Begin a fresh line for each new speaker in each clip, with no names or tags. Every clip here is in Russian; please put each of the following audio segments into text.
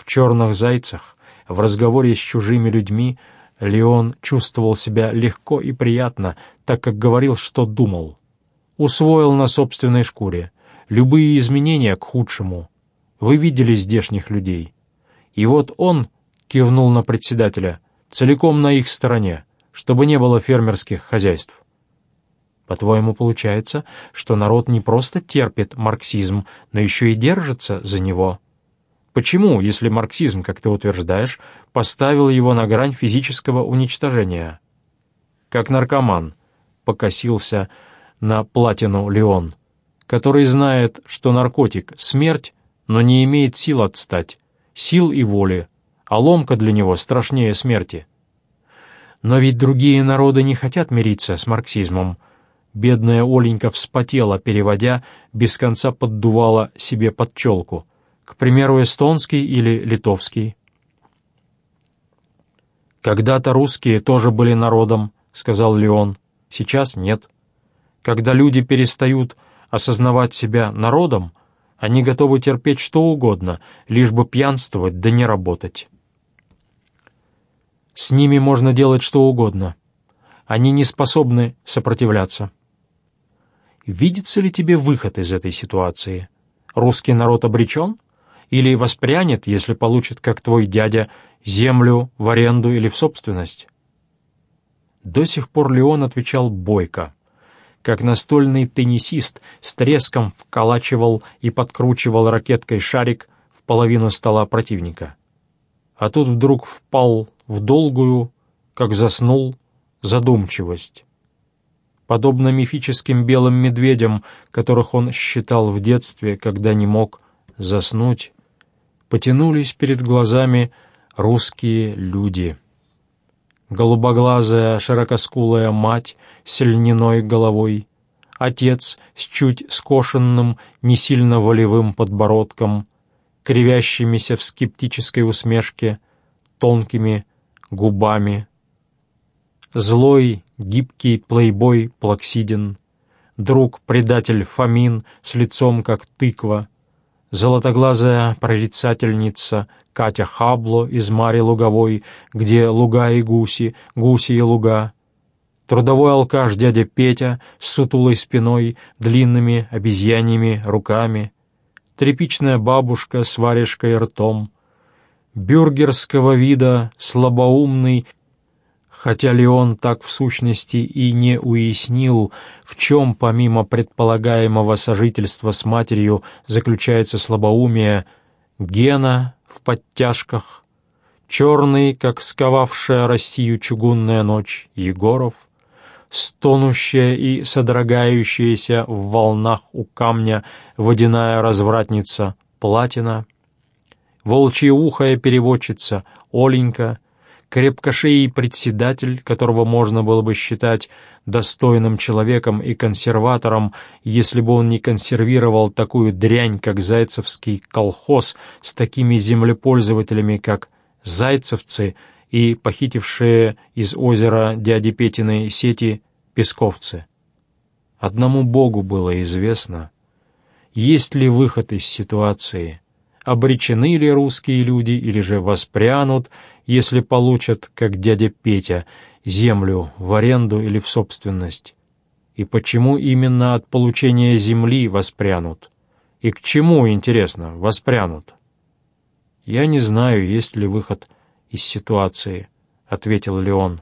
В «Черных зайцах», в разговоре с чужими людьми, Леон чувствовал себя легко и приятно, так как говорил, что думал. Усвоил на собственной шкуре. Любые изменения к худшему. Вы видели здешних людей. И вот он кивнул на председателя, целиком на их стороне, чтобы не было фермерских хозяйств. По-твоему, получается, что народ не просто терпит марксизм, но еще и держится за него? Почему, если марксизм, как ты утверждаешь, поставил его на грань физического уничтожения? Как наркоман покосился на платину Леон, который знает, что наркотик — смерть, но не имеет сил отстать, сил и воли, а ломка для него страшнее смерти. Но ведь другие народы не хотят мириться с марксизмом. Бедная Оленька вспотела, переводя, без конца поддувала себе под челку — к примеру, эстонский или литовский. «Когда-то русские тоже были народом», — сказал Леон. «Сейчас нет. Когда люди перестают осознавать себя народом, они готовы терпеть что угодно, лишь бы пьянствовать да не работать. С ними можно делать что угодно. Они не способны сопротивляться. Видится ли тебе выход из этой ситуации? Русский народ обречен?» Или воспрянет, если получит, как твой дядя, землю в аренду или в собственность? До сих пор Леон отвечал бойко, как настольный теннисист с треском вколачивал и подкручивал ракеткой шарик в половину стола противника. А тут вдруг впал в долгую, как заснул, задумчивость. Подобно мифическим белым медведям, которых он считал в детстве, когда не мог заснуть, потянулись перед глазами русские люди. Голубоглазая, широкоскулая мать с льняной головой, отец с чуть скошенным, не сильно волевым подбородком, кривящимися в скептической усмешке, тонкими губами. Злой, гибкий плейбой Плаксидин, друг-предатель Фомин с лицом как тыква, золотоглазая прорицательница Катя Хабло из Мари Луговой, где луга и гуси, гуси и луга, трудовой алкаш дядя Петя с сутулой спиной, длинными обезьяньими руками, тряпичная бабушка с варежкой ртом, бюргерского вида слабоумный хотя Леон так в сущности и не уяснил, в чем, помимо предполагаемого сожительства с матерью, заключается слабоумие, Гена в подтяжках, черный, как сковавшая Россию чугунная ночь, Егоров, стонущая и содрогающаяся в волнах у камня водяная развратница Платина, волчьеухая переводчица Оленька — крепкошеий председатель, которого можно было бы считать достойным человеком и консерватором, если бы он не консервировал такую дрянь, как Зайцевский колхоз, с такими землепользователями, как зайцевцы и похитившие из озера дяди Петиной сети песковцы. Одному Богу было известно, есть ли выход из ситуации, обречены ли русские люди или же воспрянут, если получат, как дядя Петя, землю в аренду или в собственность? И почему именно от получения земли воспрянут? И к чему, интересно, воспрянут? «Я не знаю, есть ли выход из ситуации», — ответил Леон.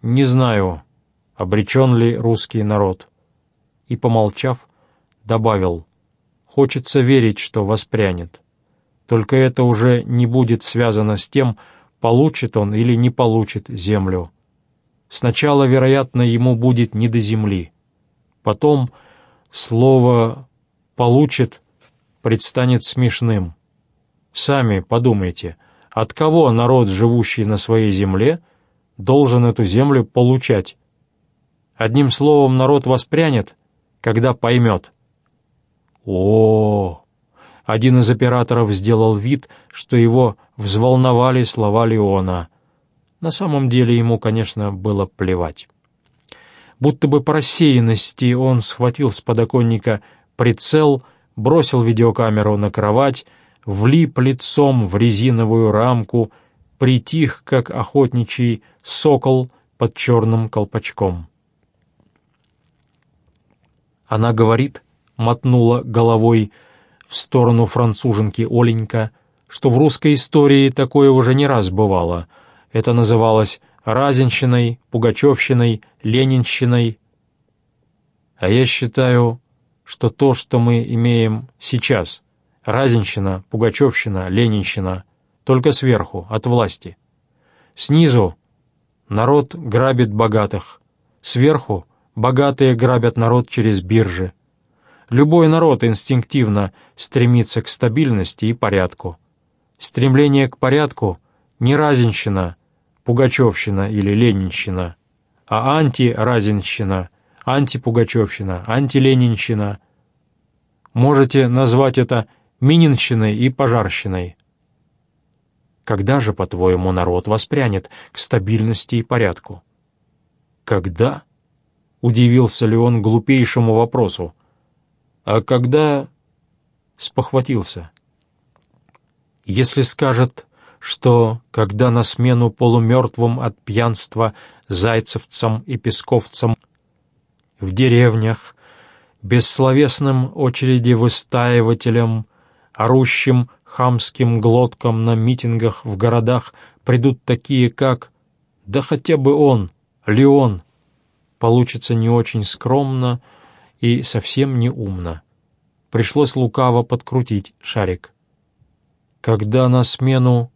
«Не знаю, обречен ли русский народ». И, помолчав, добавил, «Хочется верить, что воспрянет». Только это уже не будет связано с тем, получит он или не получит землю. Сначала, вероятно, ему будет не до земли. Потом слово «получит» предстанет смешным. Сами подумайте, от кого народ, живущий на своей земле, должен эту землю получать? Одним словом, народ воспрянет, когда поймет. О, один из операторов сделал вид, что его взволновали слова Леона. На самом деле ему, конечно, было плевать. Будто бы по рассеянности он схватил с подоконника прицел, бросил видеокамеру на кровать, влип лицом в резиновую рамку, притих, как охотничий сокол под черным колпачком. Она говорит, мотнула головой в сторону француженки Оленька, что в русской истории такое уже не раз бывало. Это называлось Разинщиной, Пугачевщиной, Ленинщиной. А я считаю, что то, что мы имеем сейчас, Разинщина, Пугачевщина, Ленинщина, только сверху, от власти. Снизу народ грабит богатых, сверху богатые грабят народ через биржи. Любой народ инстинктивно стремится к стабильности и порядку. Стремление к порядку — не разинщина, пугачевщина или ленинщина, а антиразинщина, антипугачевщина, антиленинщина. Можете назвать это мининщиной и пожарщиной. Когда же, по-твоему, народ воспрянет к стабильности и порядку? Когда? Удивился ли он глупейшему вопросу. А когда... Спохватился. Если скажет, что, когда на смену полумертвым от пьянства зайцевцам и песковцам в деревнях, бессловесным очереди выстаивателям, орущим хамским глоткам на митингах в городах придут такие, как «да хотя бы он, Леон», получится не очень скромно и совсем не умно. Пришлось лукаво подкрутить шарик. Когда на смену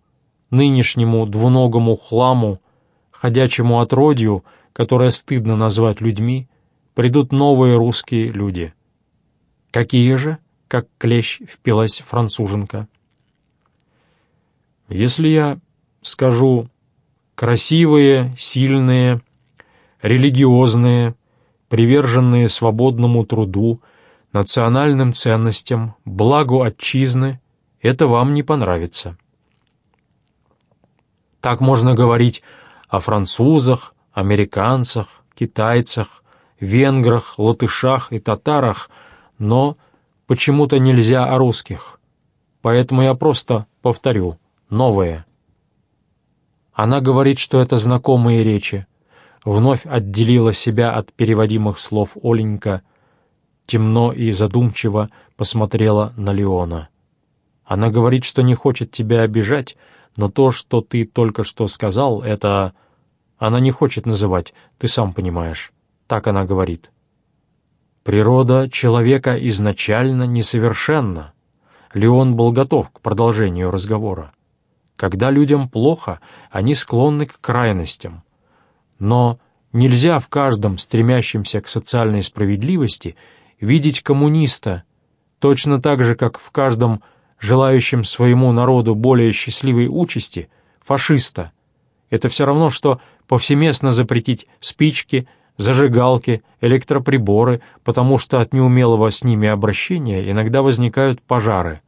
нынешнему двуногому хламу, ходячему отродью, которое стыдно назвать людьми, придут новые русские люди. Какие же, как клещ впилась француженка. Если я скажу «красивые, сильные», «религиозные», приверженные свободному труду, национальным ценностям, благу отчизны, это вам не понравится. Так можно говорить о французах, американцах, китайцах, венграх, латышах и татарах, но почему-то нельзя о русских. Поэтому я просто повторю новое. Она говорит, что это знакомые речи. Вновь отделила себя от переводимых слов Оленька, темно и задумчиво посмотрела на Леона. Она говорит, что не хочет тебя обижать, но то, что ты только что сказал, это... Она не хочет называть, ты сам понимаешь. Так она говорит. Природа человека изначально несовершенна. Леон был готов к продолжению разговора. Когда людям плохо, они склонны к крайностям. Но нельзя в каждом стремящемся к социальной справедливости видеть коммуниста, точно так же, как в каждом желающим своему народу более счастливой участи, фашиста. Это все равно, что повсеместно запретить спички, зажигалки, электроприборы, потому что от неумелого с ними обращения иногда возникают пожары.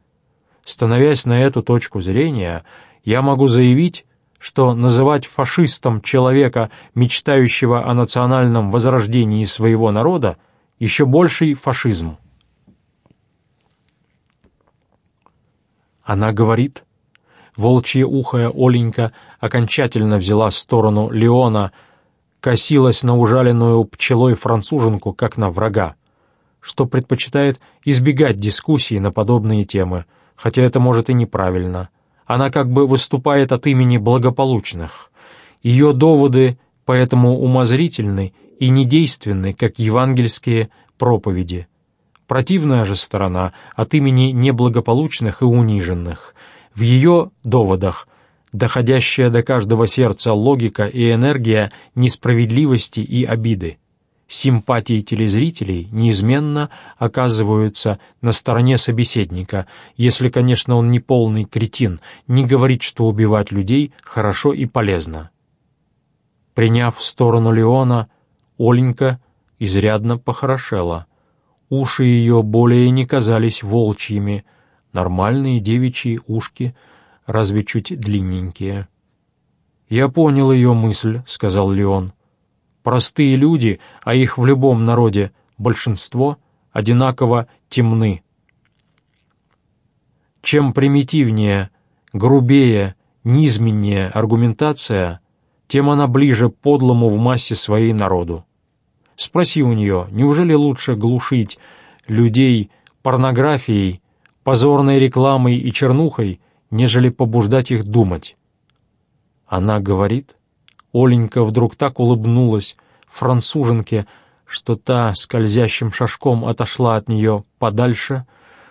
Становясь на эту точку зрения, я могу заявить, что называть фашистом человека, мечтающего о национальном возрождении своего народа, еще больший фашизм. Она говорит. Волчье ухое Оленька окончательно взяла сторону Леона, косилась на ужаленную пчелой француженку, как на врага, что предпочитает избегать дискуссий на подобные темы, хотя это может и неправильно. Она как бы выступает от имени благополучных. Ее доводы поэтому умозрительны и недейственны, как евангельские проповеди. Противная же сторона от имени неблагополучных и униженных. В ее доводах доходящая до каждого сердца логика и энергия несправедливости и обиды. Симпатии телезрителей неизменно оказываются на стороне собеседника, если, конечно, он не полный кретин, не говорит, что убивать людей хорошо и полезно. Приняв сторону Леона, Оленька изрядно похорошела — Уши ее более не казались волчьими, нормальные девичьи ушки, разве чуть длинненькие. «Я понял ее мысль», — сказал Леон. «Простые люди, а их в любом народе большинство, одинаково темны». чем примитивнее, грубее, низменнее аргументация, тем она ближе подлому в массе своей народу. Спроси у нее, неужели лучше глушить людей порнографией, позорной рекламой и чернухой, нежели побуждать их думать? Она говорит. Оленька вдруг так улыбнулась француженке, что та скользящим шажком отошла от нее подальше,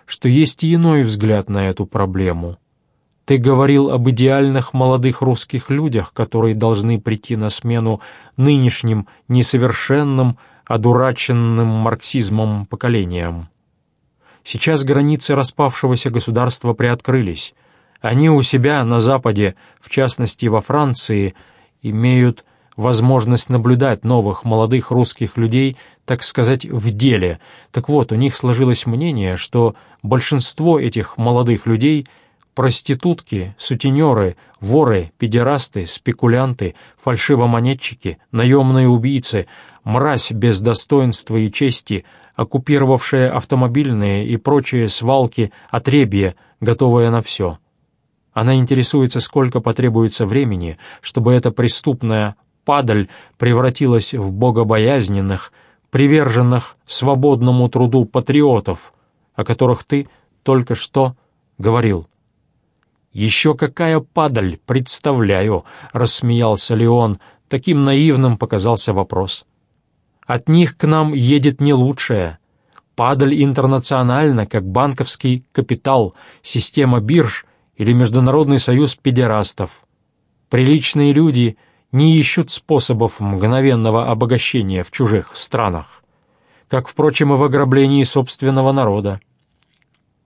что есть иной взгляд на эту проблему. Ты говорил об идеальных молодых русских людях, которые должны прийти на смену нынешним несовершенным, одураченным марксизмом поколениям. Сейчас границы распавшегося государства приоткрылись. Они у себя на Западе, в частности во Франции, имеют возможность наблюдать новых молодых русских людей, так сказать, в деле. Так вот, у них сложилось мнение, что большинство этих молодых людей — проститутки, сутенеры, воры, педерасты, спекулянты, фальшивомонетчики, наемные убийцы, мразь без достоинства и чести, оккупировавшая автомобильные и прочие свалки, отребье, готовое на все. Она интересуется, сколько потребуется времени, чтобы эта преступная падаль превратилась в богобоязненных, приверженных свободному труду патриотов, о которых ты только что говорил. «Еще какая падаль, представляю!» — рассмеялся Леон. Таким наивным показался вопрос. «От них к нам едет не лучшее. Падаль интернациональна, как банковский капитал, система бирж или Международный союз педерастов. Приличные люди не ищут способов мгновенного обогащения в чужих странах, как, впрочем, и в ограблении собственного народа.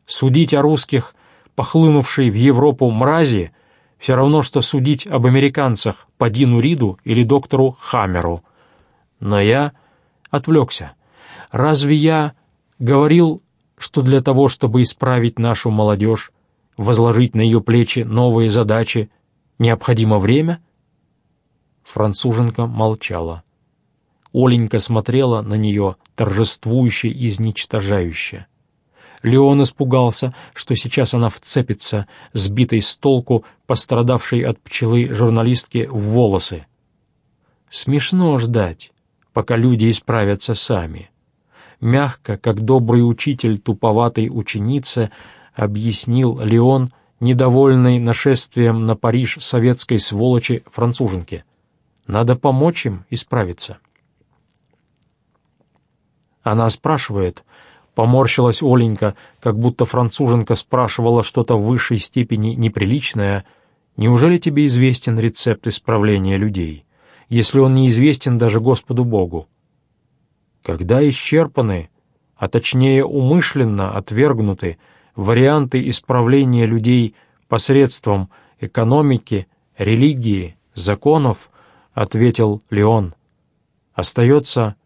Судить о русских похлынувшей в Европу мрази, все равно, что судить об американцах по Дину Риду или доктору Хаммеру. Но я отвлекся. Разве я говорил, что для того, чтобы исправить нашу молодежь, возложить на ее плечи новые задачи, необходимо время? Француженка молчала. Оленька смотрела на нее торжествующе и изничтожающе. Леон испугался, что сейчас она вцепится, сбитой с толку, пострадавшей от пчелы журналистки в волосы. Смешно ждать, пока люди исправятся сами. Мягко, как добрый учитель туповатой ученице, объяснил Леон, недовольный нашествием на Париж советской сволочи француженки. Надо помочь им исправиться. Она спрашивает, Поморщилась Оленька, как будто француженка спрашивала что-то в высшей степени неприличное. «Неужели тебе известен рецепт исправления людей, если он неизвестен даже Господу Богу?» Когда исчерпаны, а точнее умышленно отвергнуты варианты исправления людей посредством экономики, религии, законов, ответил Леон, остается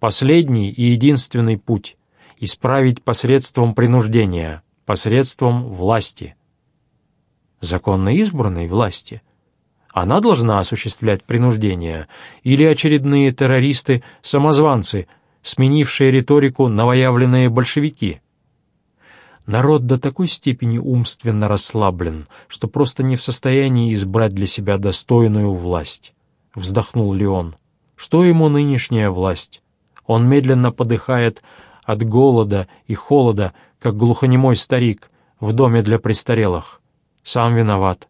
последний и единственный путь исправить посредством принуждения, посредством власти. Законно избранной власти. Она должна осуществлять принуждение, или очередные террористы-самозванцы, сменившие риторику новоявленные большевики. Народ до такой степени умственно расслаблен, что просто не в состоянии избрать для себя достойную власть. Вздохнул Леон. Что ему нынешняя власть? Он медленно подыхает от голода и холода, как глухонемой старик в доме для престарелых. Сам виноват.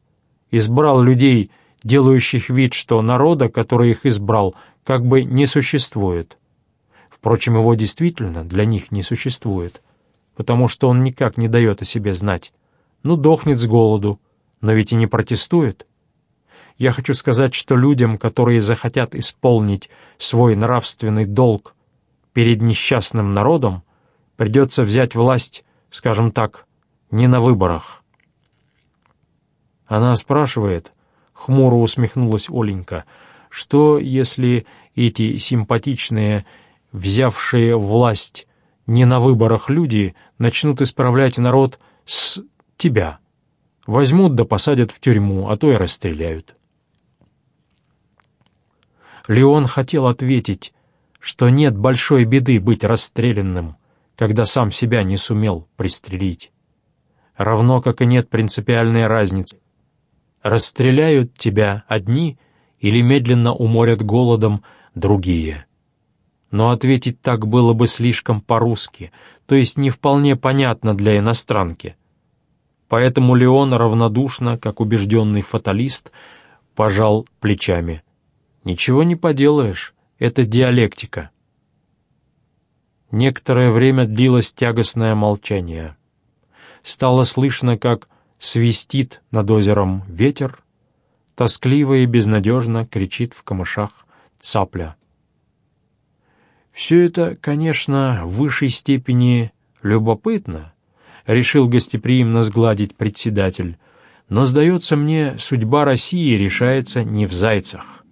Избрал людей, делающих вид, что народа, который их избрал, как бы не существует. Впрочем, его действительно для них не существует, потому что он никак не дает о себе знать. Ну, дохнет с голоду, но ведь и не протестует. Я хочу сказать, что людям, которые захотят исполнить свой нравственный долг перед несчастным народом придется взять власть, скажем так, не на выборах. Она спрашивает, хмуро усмехнулась Оленька, что если эти симпатичные, взявшие власть не на выборах люди, начнут исправлять народ с тебя? Возьмут да посадят в тюрьму, а то и расстреляют. Леон хотел ответить, что нет большой беды быть расстрелянным, когда сам себя не сумел пристрелить. равно как и нет принципиальной разницы. Расстреляют тебя одни или медленно уморят голодом другие. Но ответить так было бы слишком по-русски, то есть не вполне понятно для иностранки. Поэтому Леон равнодушно, как убежденный фаталист, пожал плечами. «Ничего не поделаешь, это диалектика». Некоторое время длилось тягостное молчание. Стало слышно, как свистит над озером ветер, тоскливо и безнадежно кричит в камышах цапля. «Все это, конечно, в высшей степени любопытно», — решил гостеприимно сгладить председатель, «но, сдается мне, судьба России решается не в зайцах».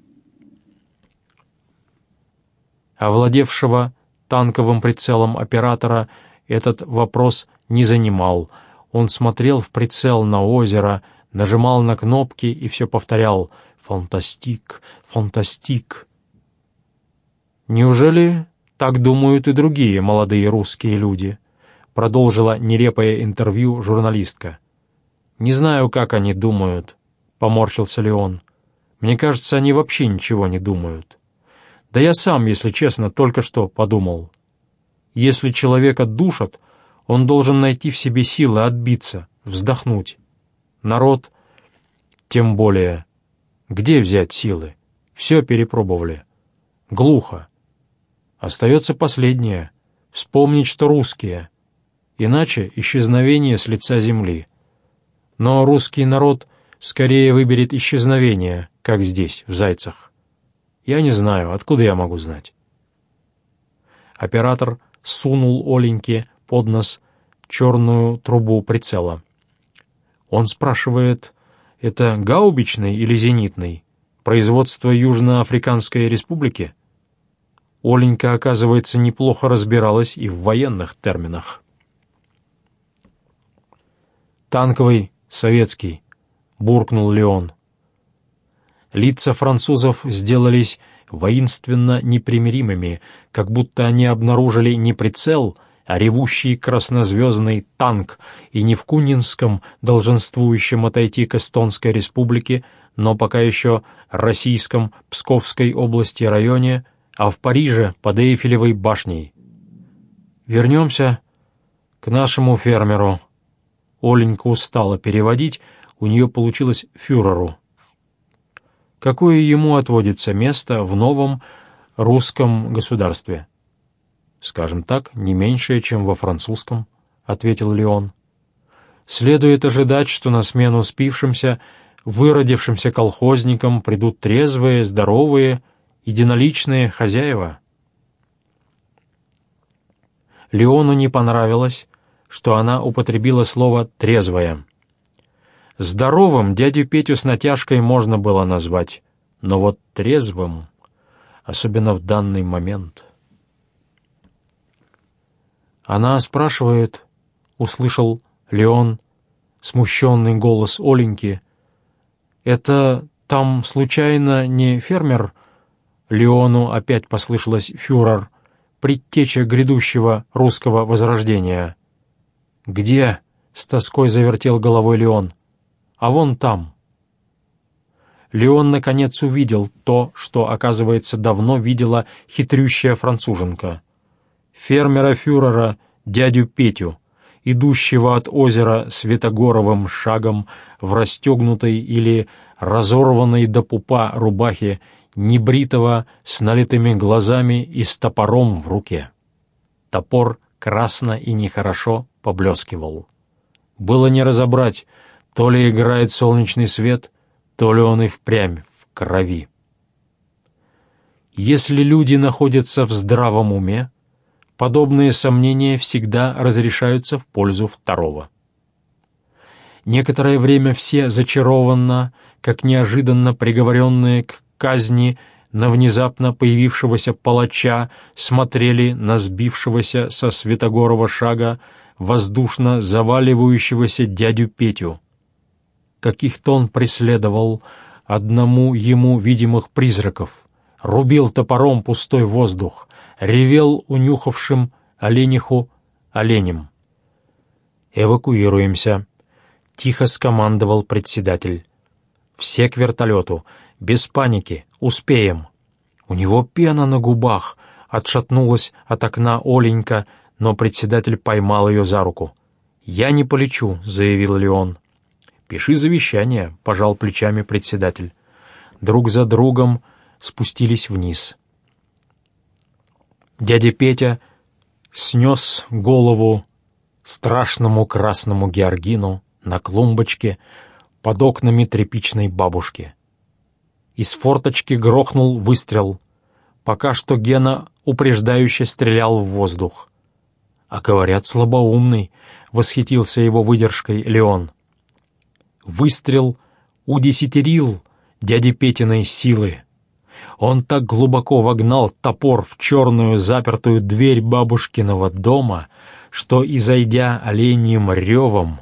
Овладевшего танковым прицелом оператора этот вопрос не занимал — он смотрел в прицел на озеро, нажимал на кнопки и все повторял «Фантастик! Фантастик!». «Неужели так думают и другие молодые русские люди?» продолжила нелепое интервью журналистка. «Не знаю, как они думают», — поморщился Леон. «Мне кажется, они вообще ничего не думают. Да я сам, если честно, только что подумал. Если человека душат, он должен найти в себе силы отбиться, вздохнуть. Народ тем более. Где взять силы? Все перепробовали. Глухо. Остается последнее — вспомнить, что русские. Иначе исчезновение с лица земли. Но русский народ скорее выберет исчезновение, как здесь, в Зайцах. Я не знаю, откуда я могу знать. Оператор сунул Оленьке под нос черную трубу прицела. Он спрашивает, это гаубичный или зенитный? Производство Южноафриканской республики? Оленька, оказывается, неплохо разбиралась и в военных терминах. «Танковый, советский», — буркнул Леон. Лица французов сделались воинственно непримиримыми, как будто они обнаружили не прицел, а ревущий краснозвездный танк, и не в Кунинском, долженствующем отойти к Эстонской республике, но пока еще российском Псковской области районе, а в Париже под Эйфелевой башней. Вернемся к нашему фермеру. Оленька устала переводить, у нее получилось фюреру какое ему отводится место в новом русском государстве. «Скажем так, не меньшее, чем во французском», — ответил Леон. «Следует ожидать, что на смену спившимся, выродившимся колхозникам придут трезвые, здоровые, единоличные хозяева». Леону не понравилось, что она употребила слово «трезвая». Здоровым дядю Петю с натяжкой можно было назвать, но вот трезвым, особенно в данный момент. Она спрашивает, услышал Леон, смущенный голос Оленьки, «Это там случайно не фермер?» Леону опять послышалось фюрер, предтеча грядущего русского возрождения. «Где?» — с тоской завертел головой Леон а вон там». Леон наконец увидел то, что, оказывается, давно видела хитрющая француженка. Фермера-фюрера, дядю Петю, идущего от озера светогоровым шагом в расстегнутой или разорванной до пупа рубахе, небритого, с налитыми глазами и с топором в руке. Топор красно и нехорошо поблескивал. Было не разобрать, то ли играет солнечный свет, то ли он и впрямь в крови. Если люди находятся в здравом уме, подобные сомнения всегда разрешаются в пользу второго. Некоторое время все зачарованно, как неожиданно приговоренные к казни на внезапно появившегося палача, смотрели на сбившегося со Светогорова шага воздушно заваливающегося дядю Петю каких-то он преследовал одному ему видимых призраков, рубил топором пустой воздух, ревел унюхавшим олениху оленем. «Эвакуируемся», тихо скомандовал председатель. «Все к вертолету, без паники, успеем». У него пена на губах, отшатнулась от окна Оленька, но председатель поймал ее за руку. «Я не полечу», — заявил Леон. «Пиши завещание», — пожал плечами председатель. Друг за другом спустились вниз. Дядя Петя снес голову страшному красному георгину на клумбочке под окнами тряпичной бабушки. Из форточки грохнул выстрел. Пока что Гена упреждающе стрелял в воздух. «А говорят, слабоумный», — восхитился его выдержкой Леон. Выстрел удесятерил дяди Петиной силы. Он так глубоко вогнал топор в черную запертую дверь бабушкиного дома, что, изойдя оленьим ревом,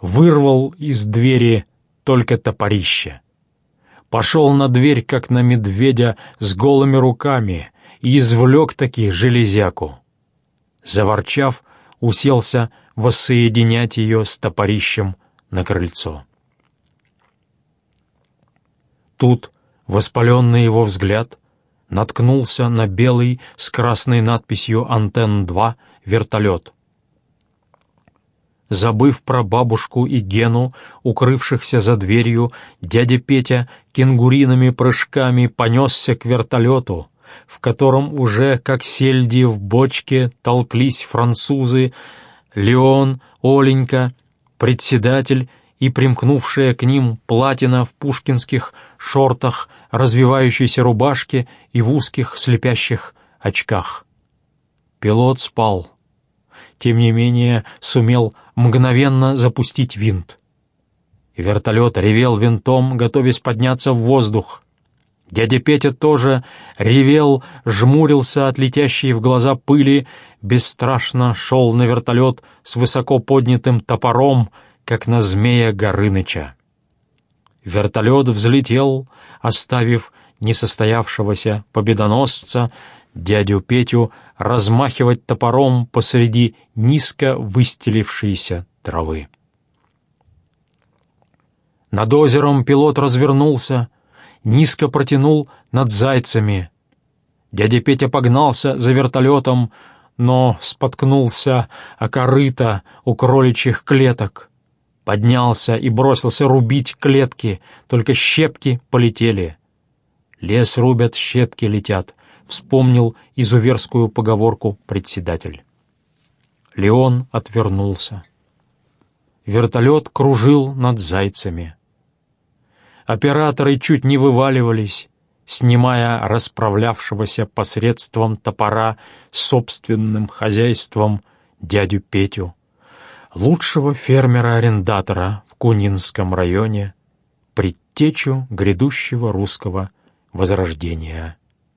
вырвал из двери только топорище. Пошел на дверь, как на медведя, с голыми руками, и извлек таки железяку. Заворчав, уселся воссоединять ее с топорищем на крыльцо. Тут воспаленный его взгляд наткнулся на белый с красной надписью «Антенн-2» вертолет. Забыв про бабушку и Гену, укрывшихся за дверью, дядя Петя кенгуриными прыжками понесся к вертолету, в котором уже, как сельди в бочке, толклись французы, Леон, Оленька, председатель и примкнувшая к ним платина в пушкинских шортах, развивающейся рубашке и в узких слепящих очках. Пилот спал. Тем не менее сумел мгновенно запустить винт. Вертолет ревел винтом, готовясь подняться в воздух. Дядя Петя тоже ревел, жмурился от летящей в глаза пыли, бесстрашно шел на вертолет с высоко поднятым топором, как на змея Горыныча. Вертолет взлетел, оставив несостоявшегося победоносца, дядю Петю, размахивать топором посреди низко выстелившейся травы. Над озером пилот развернулся, низко протянул над зайцами. Дядя Петя погнался за вертолетом, но споткнулся о корыто у кроличьих клеток поднялся и бросился рубить клетки, только щепки полетели. «Лес рубят, щепки летят», — вспомнил изуверскую поговорку председатель. Леон отвернулся. Вертолет кружил над зайцами. Операторы чуть не вываливались, снимая расправлявшегося посредством топора собственным хозяйством дядю Петю лучшего фермера-арендатора в Кунинском районе, предтечу грядущего русского возрождения.